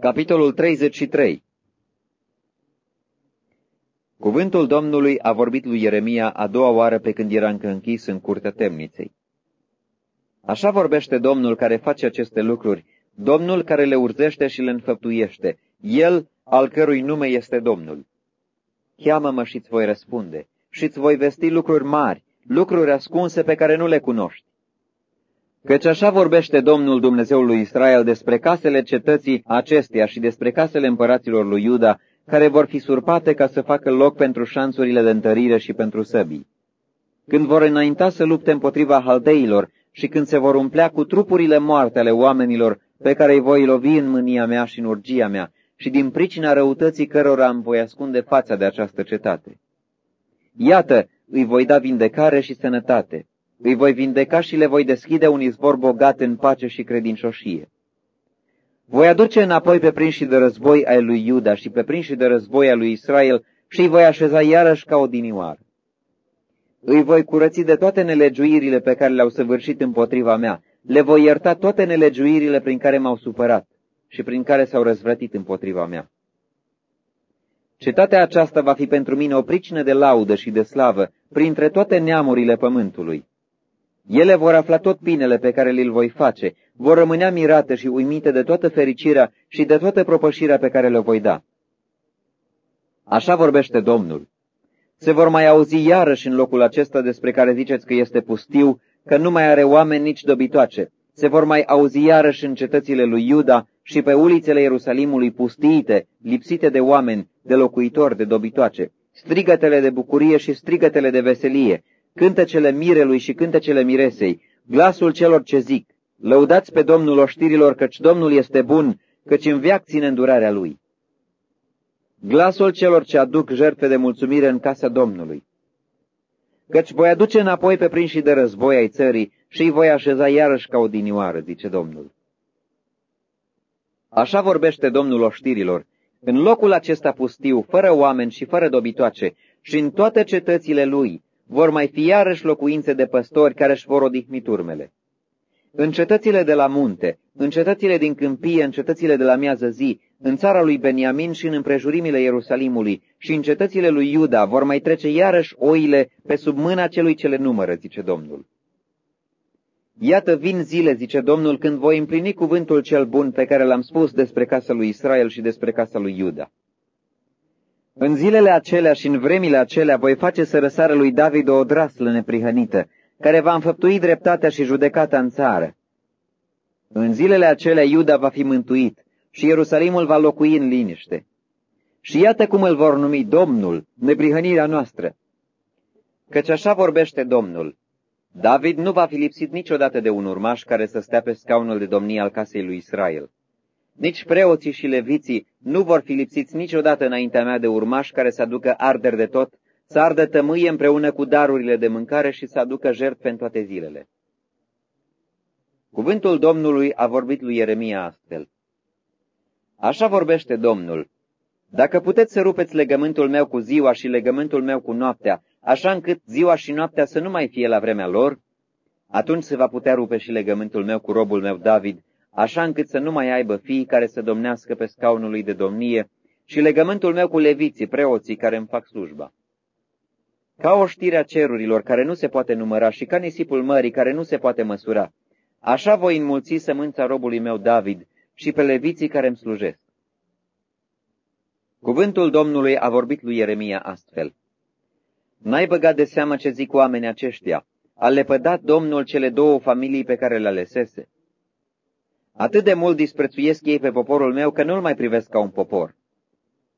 Capitolul 33 Cuvântul Domnului a vorbit lui Ieremia a doua oară pe când era încă închis în curtea temniței. Așa vorbește Domnul care face aceste lucruri, Domnul care le urzește și le înfăptuiește, El al cărui nume este Domnul. Cheamă-mă și-ți voi răspunde și-ți voi vesti lucruri mari, lucruri ascunse pe care nu le cunoști. Căci așa vorbește Domnul Dumnezeul lui Israel despre casele cetății acesteia și despre casele împăraților lui Iuda, care vor fi surpate ca să facă loc pentru șanțurile de întărire și pentru săbii. Când vor înainta să lupte împotriva haldeilor și când se vor umplea cu trupurile moarte ale oamenilor pe care îi voi lovi în mânia mea și în urgia mea și din pricina răutății cărora îmi voi ascunde fața de această cetate. Iată, îi voi da vindecare și sănătate, îi voi vindeca și le voi deschide un izvor bogat în pace și credincioșie. Voi aduce înapoi pe prinși de război ai lui Iuda și pe prinși de război ai lui Israel și îi voi așeza iarăși ca o dinioară. Îi voi curăți de toate nelegiuirile pe care le-au săvârșit împotriva mea, le voi ierta toate nelegiuirile prin care m-au supărat și prin care s-au răzvrătit împotriva mea. Cetatea aceasta va fi pentru mine o pricină de laudă și de slavă printre toate neamurile pământului. Ele vor afla tot binele pe care li-l voi face, vor rămânea mirate și uimite de toată fericirea și de toată propășirea pe care le voi da. Așa vorbește Domnul. Se vor mai auzi iarăși în locul acesta despre care ziceți că este pustiu, că nu mai are oameni nici dobitoace. Se vor mai auzi iarăși în cetățile lui Iuda și pe ulițele Ierusalimului pustiite, lipsite de oameni, de locuitori, de dobitoace, strigătele de bucurie și strigătele de veselie, cântecele mirelui și cântecele miresei, glasul celor ce zic, lăudați pe Domnul oștirilor, căci Domnul este bun, căci în viac ține îndurarea Lui. Glasul celor ce aduc jertfe de mulțumire în casa Domnului. Căci voi aduce înapoi pe prinși de război ai țării și îi voi așeza iarăși ca o dinioară, zice Domnul. Așa vorbește Domnul oștirilor, în locul acesta pustiu, fără oameni și fără dobitoace, și în toate cetățile lui, vor mai fi iarăși locuințe de păstori care își vor odihni turmele. În cetățile de la munte, în cetățile din câmpie, în cetățile de la miază zi, în țara lui Beniamin și în împrejurimile Ierusalimului și în cetățile lui Iuda vor mai trece iarăși oile pe sub mâna celui ce le numără, zice Domnul. Iată vin zile, zice Domnul, când voi împlini cuvântul cel bun pe care l-am spus despre casa lui Israel și despre casa lui Iuda. În zilele acelea și în vremile acelea voi face să răsară lui David o odraslă neprihănită, care va înfăptui dreptatea și judecata în țară. În zilele acelea Iuda va fi mântuit și Ierusalimul va locui în liniște. Și iată cum îl vor numi Domnul, neprihănirea noastră. Căci așa vorbește Domnul, David nu va fi lipsit niciodată de un urmaș care să stea pe scaunul de domnie al casei lui Israel. Nici preoții și leviții nu vor fi lipsiți niciodată înaintea mea de urmași care să aducă arderi de tot, să ardă tămâie împreună cu darurile de mâncare și să aducă jertfe în toate zilele. Cuvântul Domnului a vorbit lui Ieremia astfel. Așa vorbește Domnul. Dacă puteți să rupeți legământul meu cu ziua și legământul meu cu noaptea, așa încât ziua și noaptea să nu mai fie la vremea lor, atunci se va putea rupe și legământul meu cu robul meu David, așa încât să nu mai aibă fii care să domnească pe scaunul lui de domnie, și legământul meu cu leviții, preoții care îmi fac slujba. Ca o știre a cerurilor care nu se poate număra și ca nisipul mării care nu se poate măsura, așa voi înmulți sămânța robului meu David și pe leviții care îmi slujesc. Cuvântul Domnului a vorbit lui Ieremia astfel. N-ai băgat de seamă ce zic oamenii aceștia. A lepădat Domnul cele două familii pe care le alesese. Atât de mult disprețuiesc ei pe poporul meu că nu-l mai privesc ca un popor.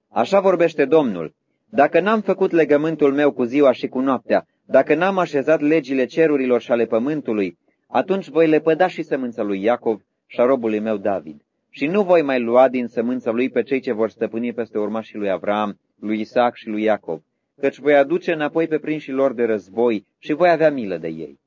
Așa vorbește Domnul. Dacă n-am făcut legământul meu cu ziua și cu noaptea, dacă n-am așezat legile cerurilor și ale pământului, atunci voi lepăda și sămânța lui Iacov și a robului meu David. Și nu voi mai lua din sămânța lui pe cei ce vor stăpâni peste urmașii lui Avram, lui Isaac și lui Iacov, căci voi aduce înapoi pe prinșii lor de război și voi avea milă de ei.